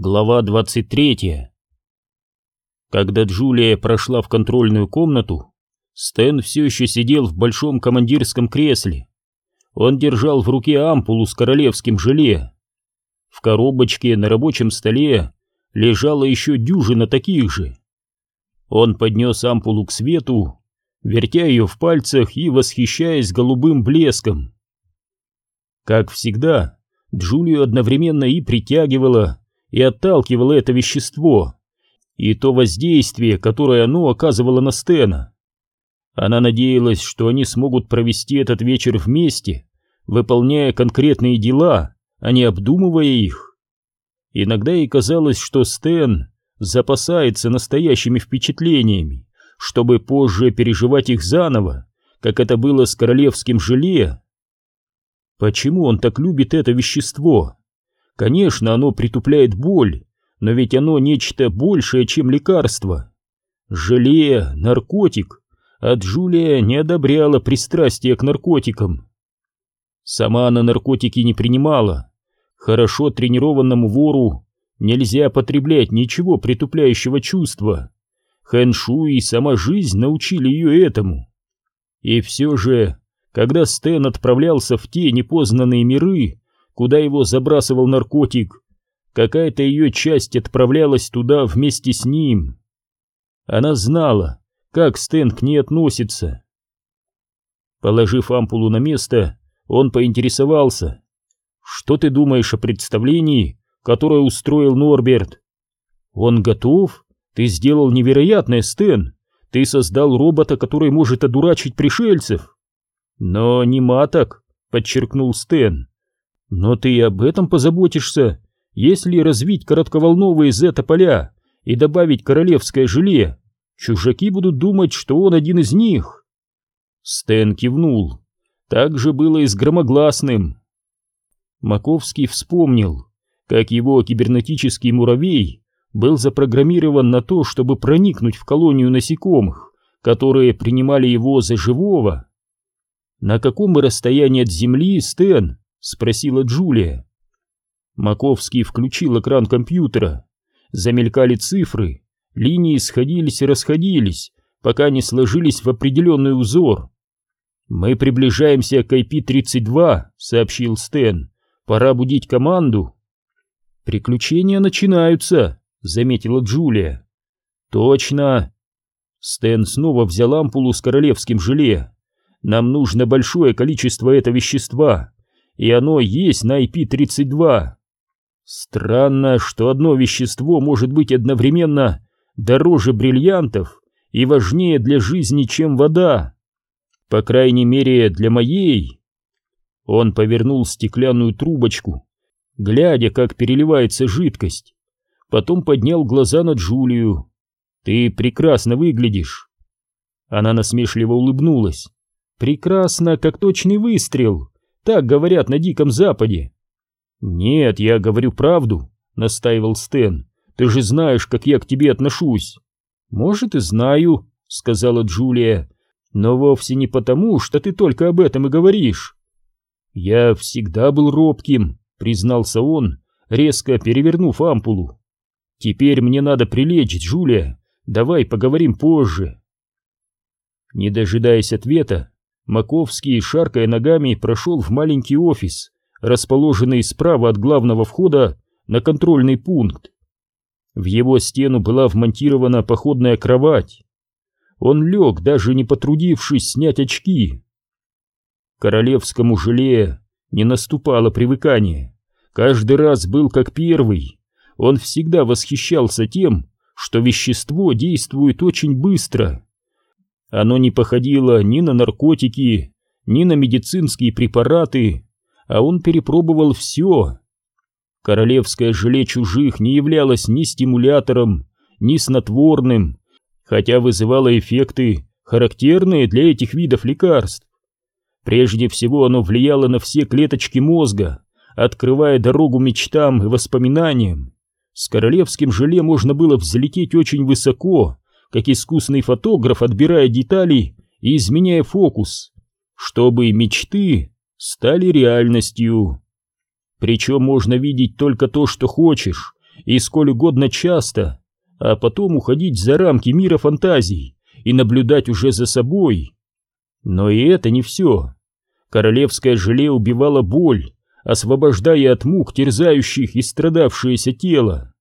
Глава 23 Когда Джулия прошла в контрольную комнату, Стэн все еще сидел в большом командирском кресле. Он держал в руке ампулу с королевским желе. В коробочке на рабочем столе лежала еще дюжина таких же. Он поднес ампулу к свету, вертя ее в пальцах и восхищаясь голубым блеском. Как всегда, Джулию одновременно и притягивала, и отталкивало это вещество, и то воздействие, которое оно оказывало на Стена. Она надеялась, что они смогут провести этот вечер вместе, выполняя конкретные дела, а не обдумывая их. Иногда ей казалось, что Стэн запасается настоящими впечатлениями, чтобы позже переживать их заново, как это было с королевским желе. Почему он так любит это вещество? Конечно, оно притупляет боль, но ведь оно нечто большее, чем лекарство. Желе, наркотик, а Джулия не одобряла пристрастие к наркотикам. Сама она наркотики не принимала. Хорошо тренированному вору нельзя потреблять ничего притупляющего чувства. Хэншу и сама жизнь научили ее этому. И все же, когда Стэн отправлялся в те непознанные миры, куда его забрасывал наркотик, какая-то ее часть отправлялась туда вместе с ним. Она знала, как Стэн к ней относится. Положив ампулу на место, он поинтересовался. «Что ты думаешь о представлении, которое устроил Норберт?» «Он готов? Ты сделал невероятное, Стэн. Ты создал робота, который может одурачить пришельцев». «Но не маток», — подчеркнул Стэн. Но ты и об этом позаботишься, если развить коротковолновые зета-поля и добавить королевское желе. Чужаки будут думать, что он один из них. Стэн кивнул. Так же было и с громогласным. Маковский вспомнил, как его кибернетический муравей был запрограммирован на то, чтобы проникнуть в колонию насекомых, которые принимали его за живого. На каком расстоянии от земли Стэн — спросила Джулия. Маковский включил экран компьютера. Замелькали цифры, линии сходились и расходились, пока не сложились в определенный узор. «Мы приближаемся к IP-32», — сообщил Стэн. «Пора будить команду». «Приключения начинаются», — заметила Джулия. «Точно». Стэн снова взял ампулу с королевским желе. «Нам нужно большое количество этого вещества, и оно есть на IP-32. Странно, что одно вещество может быть одновременно дороже бриллиантов и важнее для жизни, чем вода. По крайней мере, для моей. Он повернул стеклянную трубочку, глядя, как переливается жидкость. Потом поднял глаза на Джулию. «Ты прекрасно выглядишь». Она насмешливо улыбнулась. «Прекрасно, как точный выстрел. Так говорят на Диком Западе. Нет, я говорю правду, настаивал Стэн. Ты же знаешь, как я к тебе отношусь. Может и знаю, сказала Джулия, но вовсе не потому, что ты только об этом и говоришь. Я всегда был робким, признался он, резко перевернув ампулу. Теперь мне надо прилечь, Джулия. Давай поговорим позже. Не дожидаясь ответа, Маковский, шаркая ногами, прошел в маленький офис, расположенный справа от главного входа на контрольный пункт. В его стену была вмонтирована походная кровать. Он лег, даже не потрудившись снять очки. Королевскому желе не наступало привыкание. Каждый раз был как первый. Он всегда восхищался тем, что вещество действует очень быстро. Оно не походило ни на наркотики, ни на медицинские препараты, а он перепробовал все. Королевское желе чужих не являлось ни стимулятором, ни снотворным, хотя вызывало эффекты, характерные для этих видов лекарств. Прежде всего оно влияло на все клеточки мозга, открывая дорогу мечтам и воспоминаниям. С королевским желе можно было взлететь очень высоко, как искусный фотограф, отбирая детали и изменяя фокус, чтобы мечты стали реальностью. Причем можно видеть только то, что хочешь, и сколь угодно часто, а потом уходить за рамки мира фантазий и наблюдать уже за собой. Но и это не все. Королевское желе убивало боль, освобождая от мук терзающих и страдавшееся тело.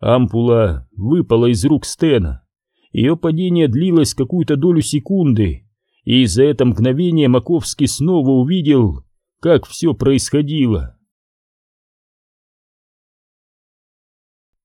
Ампула выпала из рук Стена. Ее падение длилось какую-то долю секунды, и за это мгновение Маковский снова увидел, как все происходило.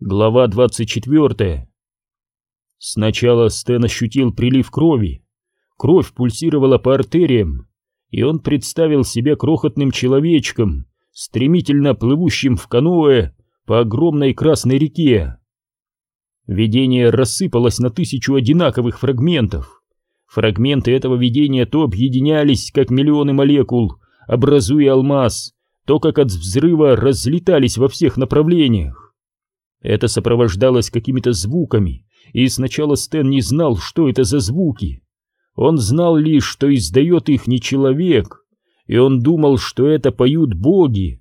Глава 24 Сначала Стэн ощутил прилив крови. Кровь пульсировала по артериям, и он представил себя крохотным человечком, стремительно плывущим в каноэ по огромной красной реке. Видение рассыпалось на тысячу одинаковых фрагментов. Фрагменты этого видения то объединялись, как миллионы молекул, образуя алмаз, то, как от взрыва, разлетались во всех направлениях. Это сопровождалось какими-то звуками, и сначала Стэн не знал, что это за звуки. Он знал лишь, что издает их не человек, и он думал, что это поют боги.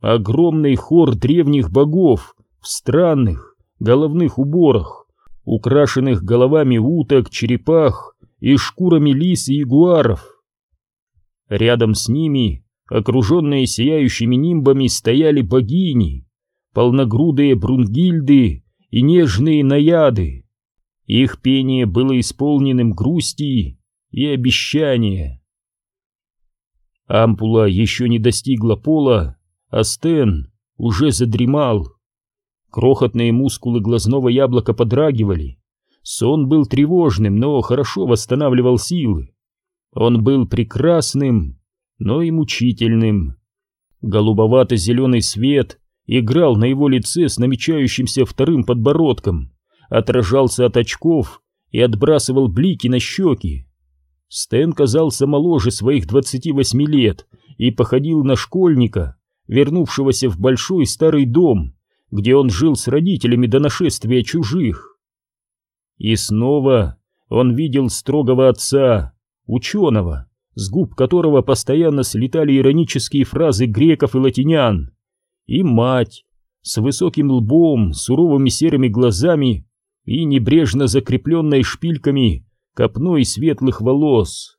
Огромный хор древних богов в странных головных уборах, украшенных головами уток, черепах и шкурами лис и ягуаров. Рядом с ними, окруженные сияющими нимбами, стояли богини, полногрудые брунгильды и нежные наяды. Их пение было исполненным грусти и обещания. Ампула еще не достигла пола, а Стэн уже задремал. Крохотные мускулы глазного яблока подрагивали. Сон был тревожным, но хорошо восстанавливал силы. Он был прекрасным, но и мучительным. Голубовато-зеленый свет играл на его лице с намечающимся вторым подбородком отражался от очков и отбрасывал блики на щеки. Стэн казался моложе своих 28 лет и походил на школьника, вернувшегося в большой старый дом, где он жил с родителями до нашествия чужих. И снова он видел строгого отца, ученого, с губ которого постоянно слетали иронические фразы греков и латинян, и мать, с высоким лбом, суровыми серыми глазами и небрежно закрепленной шпильками копной светлых волос.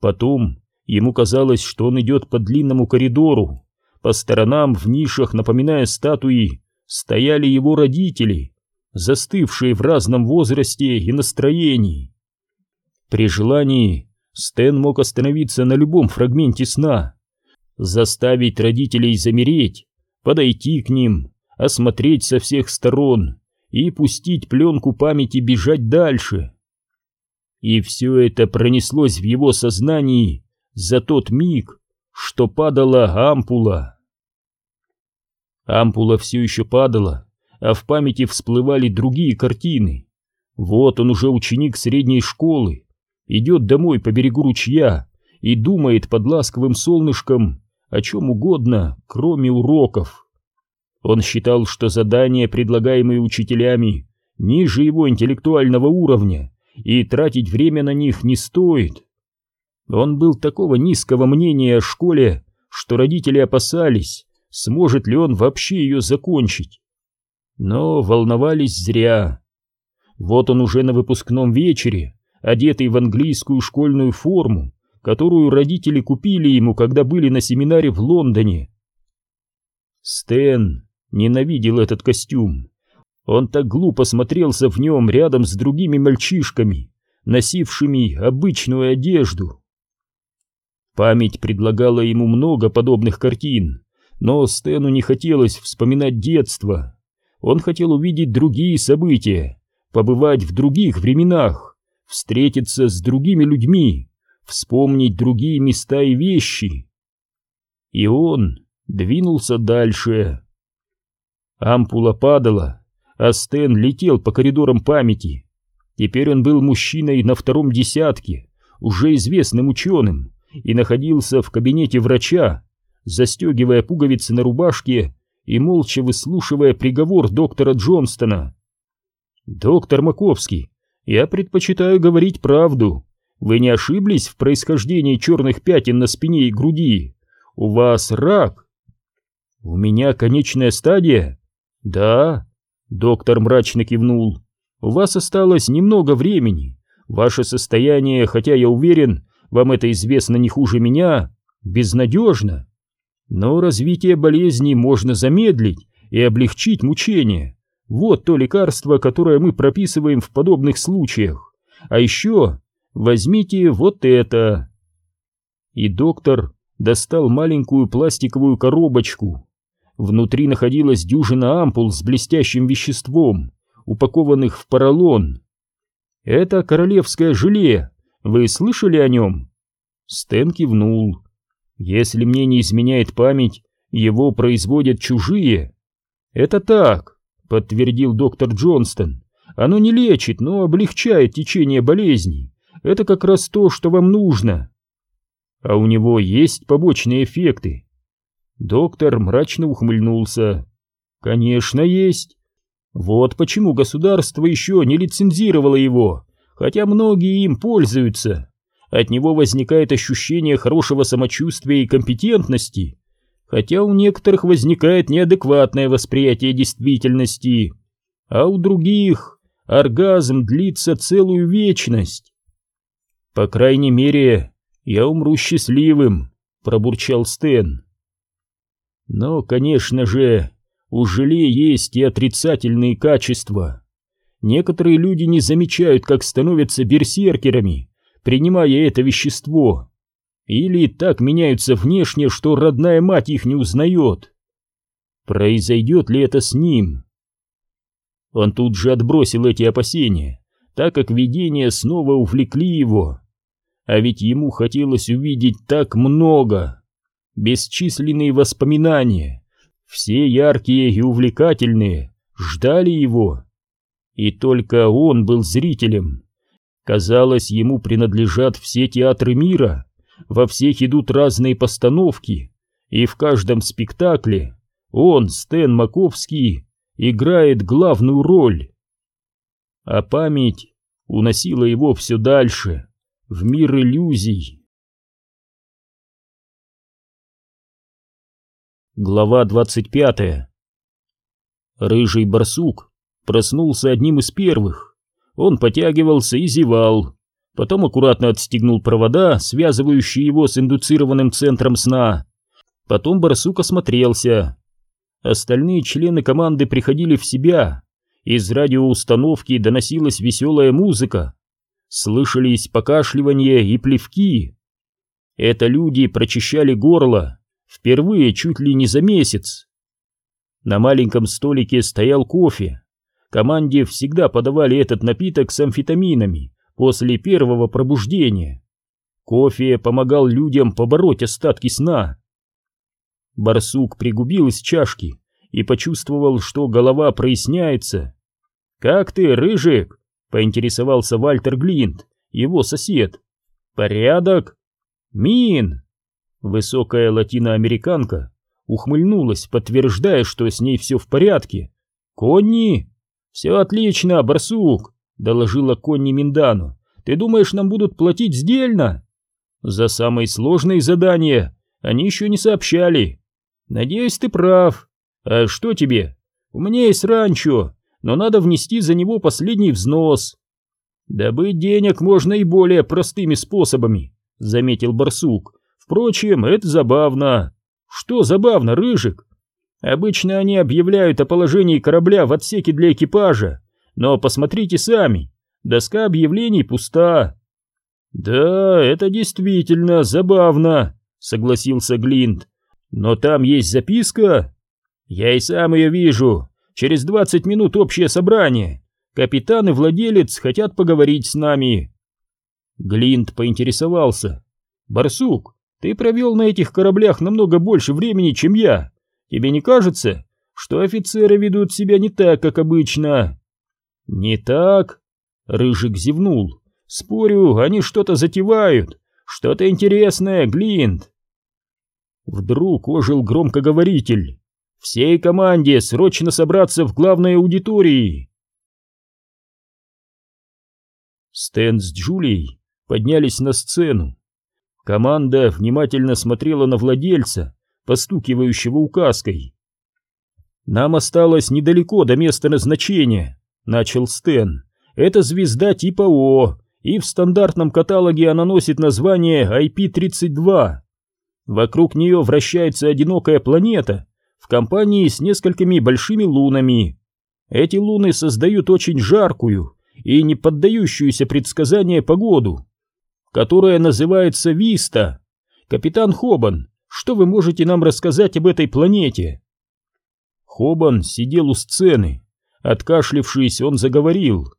Потом ему казалось, что он идет по длинному коридору, по сторонам в нишах, напоминая статуи, стояли его родители, застывшие в разном возрасте и настроении. При желании Стэн мог остановиться на любом фрагменте сна, заставить родителей замереть, подойти к ним, осмотреть со всех сторон и пустить пленку памяти бежать дальше. И все это пронеслось в его сознании за тот миг, что падала ампула. Ампула все еще падала, а в памяти всплывали другие картины. Вот он уже ученик средней школы, идет домой по берегу ручья и думает под ласковым солнышком о чем угодно, кроме уроков. Он считал, что задания, предлагаемые учителями, ниже его интеллектуального уровня, и тратить время на них не стоит. Он был такого низкого мнения о школе, что родители опасались, сможет ли он вообще ее закончить. Но волновались зря. Вот он уже на выпускном вечере, одетый в английскую школьную форму, которую родители купили ему, когда были на семинаре в Лондоне. Стэн ненавидел этот костюм. Он так глупо смотрелся в нем рядом с другими мальчишками, носившими обычную одежду. Память предлагала ему много подобных картин, но Стэну не хотелось вспоминать детство. Он хотел увидеть другие события, побывать в других временах, встретиться с другими людьми, вспомнить другие места и вещи. И он двинулся дальше. Ампула падала, а Стэн летел по коридорам памяти. Теперь он был мужчиной на втором десятке, уже известным ученым, и находился в кабинете врача, застегивая пуговицы на рубашке и молча выслушивая приговор доктора Джонстона. «Доктор Маковский, я предпочитаю говорить правду. Вы не ошиблись в происхождении черных пятен на спине и груди. У вас рак». «У меня конечная стадия?» «Да», — доктор мрачно кивнул. «У вас осталось немного времени. Ваше состояние, хотя я уверен, вам это известно не хуже меня, безнадежно. Но развитие болезни можно замедлить и облегчить мучения. Вот то лекарство, которое мы прописываем в подобных случаях. А еще возьмите вот это». И доктор достал маленькую пластиковую коробочку. Внутри находилась дюжина ампул с блестящим веществом, упакованных в поролон. «Это королевское желе. Вы слышали о нем?» Стэн кивнул. «Если мне не изменяет память, его производят чужие». «Это так», — подтвердил доктор Джонстон. «Оно не лечит, но облегчает течение болезней. Это как раз то, что вам нужно». «А у него есть побочные эффекты?» Доктор мрачно ухмыльнулся. «Конечно, есть. Вот почему государство еще не лицензировало его, хотя многие им пользуются. От него возникает ощущение хорошего самочувствия и компетентности, хотя у некоторых возникает неадекватное восприятие действительности, а у других оргазм длится целую вечность. По крайней мере, я умру счастливым, пробурчал Стэн. Но, конечно же, у желе есть и отрицательные качества. Некоторые люди не замечают, как становятся берсеркерами, принимая это вещество. Или так меняются внешне, что родная мать их не узнает. Произойдет ли это с ним? Он тут же отбросил эти опасения, так как видения снова увлекли его. А ведь ему хотелось увидеть так много. Бесчисленные воспоминания, все яркие и увлекательные ждали его. И только он был зрителем. Казалось, ему принадлежат все театры мира, во всех идут разные постановки, и в каждом спектакле он, Стэн Маковский, играет главную роль. А память уносила его все дальше, в мир иллюзий. Глава 25 Рыжий барсук проснулся одним из первых. Он потягивался и зевал. Потом аккуратно отстегнул провода, связывающие его с индуцированным центром сна. Потом барсук осмотрелся. Остальные члены команды приходили в себя. Из радиоустановки доносилась веселая музыка. Слышались покашливания и плевки. Это люди прочищали горло Впервые чуть ли не за месяц. На маленьком столике стоял кофе. Команде всегда подавали этот напиток с амфетаминами после первого пробуждения. Кофе помогал людям побороть остатки сна. Барсук пригубил из чашки и почувствовал, что голова проясняется. «Как ты, Рыжик?» — поинтересовался Вальтер Глинт, его сосед. «Порядок?» «Мин!» Высокая латиноамериканка ухмыльнулась, подтверждая, что с ней все в порядке. «Конни!» «Все отлично, барсук!» — доложила Конни Миндану. «Ты думаешь, нам будут платить сдельно?» «За самые сложные задания они еще не сообщали». «Надеюсь, ты прав. А что тебе? У меня есть ранчо, но надо внести за него последний взнос». «Добыть денег можно и более простыми способами», — заметил барсук. Впрочем, это забавно. Что забавно, Рыжик? Обычно они объявляют о положении корабля в отсеке для экипажа, но посмотрите сами, доска объявлений пуста. Да, это действительно забавно, согласился Глинт. Но там есть записка. Я и сам ее вижу. Через двадцать минут общее собрание. Капитан и владелец хотят поговорить с нами. Глинт поинтересовался. Барсук, ты провел на этих кораблях намного больше времени, чем я. Тебе не кажется, что офицеры ведут себя не так, как обычно?» «Не так?» — Рыжик зевнул. «Спорю, они что-то затевают. Что-то интересное, Глинт». Вдруг ожил громкоговоритель. «Всей команде срочно собраться в главной аудитории!» Стэн с Джулией поднялись на сцену. Команда внимательно смотрела на владельца, постукивающего указкой. «Нам осталось недалеко до места назначения», — начал Стэн. «Это звезда типа О, и в стандартном каталоге она носит название IP-32. Вокруг нее вращается одинокая планета в компании с несколькими большими лунами. Эти луны создают очень жаркую и не поддающуюся предсказания погоду, которая называется Виста. Капитан Хобан, что вы можете нам рассказать об этой планете?» Хобан сидел у сцены. Откашлившись, он заговорил.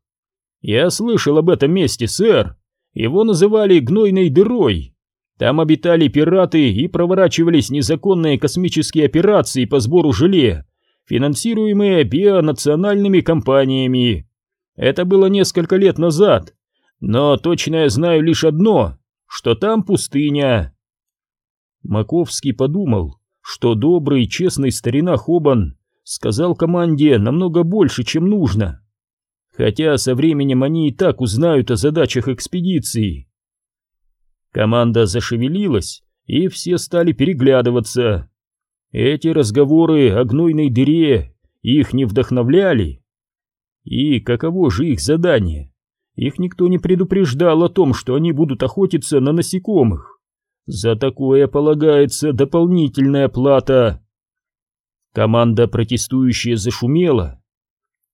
«Я слышал об этом месте, сэр. Его называли гнойной дырой. Там обитали пираты и проворачивались незаконные космические операции по сбору желе, финансируемые бионациональными компаниями. Это было несколько лет назад, но точно я знаю лишь одно, что там пустыня». Маковский подумал, что добрый, честный старина Хобан сказал команде намного больше, чем нужно. Хотя со временем они и так узнают о задачах экспедиции. Команда зашевелилась, и все стали переглядываться. Эти разговоры о гнойной дыре их не вдохновляли. И каково же их задание? Их никто не предупреждал о том, что они будут охотиться на насекомых. За такое полагается дополнительная плата. Команда протестующая зашумела.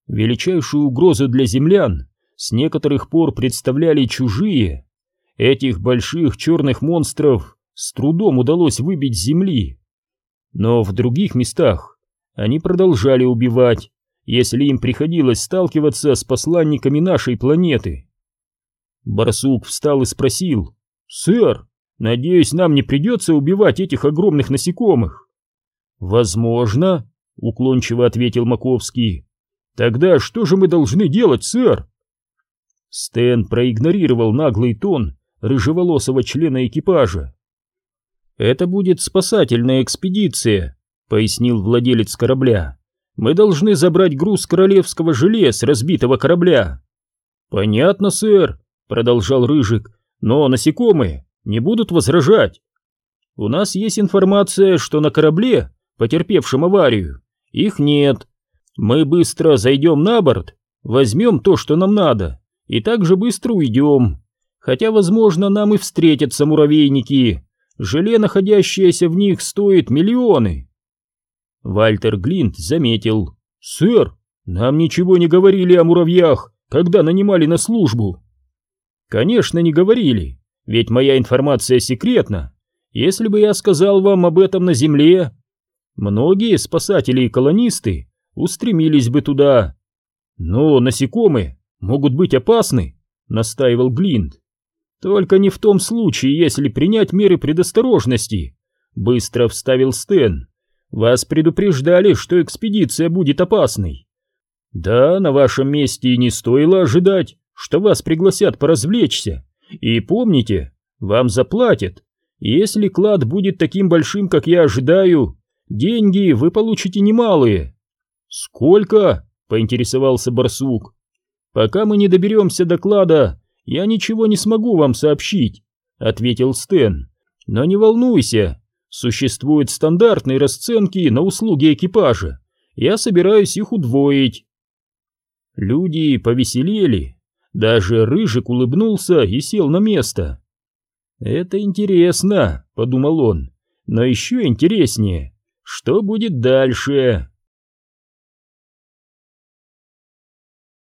Величайшую угрозу для землян с некоторых пор представляли чужие. Этих больших черных монстров с трудом удалось выбить с земли. Но в других местах они продолжали убивать, если им приходилось сталкиваться с посланниками нашей планеты. Барсук встал и спросил, «Сэр, надеюсь, нам не придется убивать этих огромных насекомых?» «Возможно», — уклончиво ответил Маковский. «Тогда что же мы должны делать, сэр?» Стэн проигнорировал наглый тон рыжеволосого члена экипажа. «Это будет спасательная экспедиция», — пояснил владелец корабля. «Мы должны забрать груз королевского желе с разбитого корабля». «Понятно, сэр», — продолжал Рыжик, — «но насекомые не будут возражать. У нас есть информация, что на корабле потерпевшим аварию. Их нет. Мы быстро зайдем на борт, возьмем то, что нам надо, и также быстро уйдем. Хотя, возможно, нам и встретятся муравейники. Желе, находящееся в них, стоит миллионы. Вальтер Глинт заметил. «Сэр, нам ничего не говорили о муравьях, когда нанимали на службу». «Конечно, не говорили, ведь моя информация секретна. Если бы я сказал вам об этом на Земле, Многие спасатели и колонисты устремились бы туда. Но насекомые могут быть опасны, настаивал Глинт. Только не в том случае, если принять меры предосторожности, быстро вставил Стэн. Вас предупреждали, что экспедиция будет опасной. Да, на вашем месте и не стоило ожидать, что вас пригласят поразвлечься. И помните, вам заплатят. Если клад будет таким большим, как я ожидаю, Деньги вы получите немалые. Сколько? Поинтересовался барсук. Пока мы не доберемся до клада, я ничего не смогу вам сообщить, ответил Стэн. Но не волнуйся, существуют стандартные расценки на услуги экипажа. Я собираюсь их удвоить. Люди повеселели. Даже Рыжик улыбнулся и сел на место. «Это интересно», — подумал он, — «но еще интереснее, что будет дальше?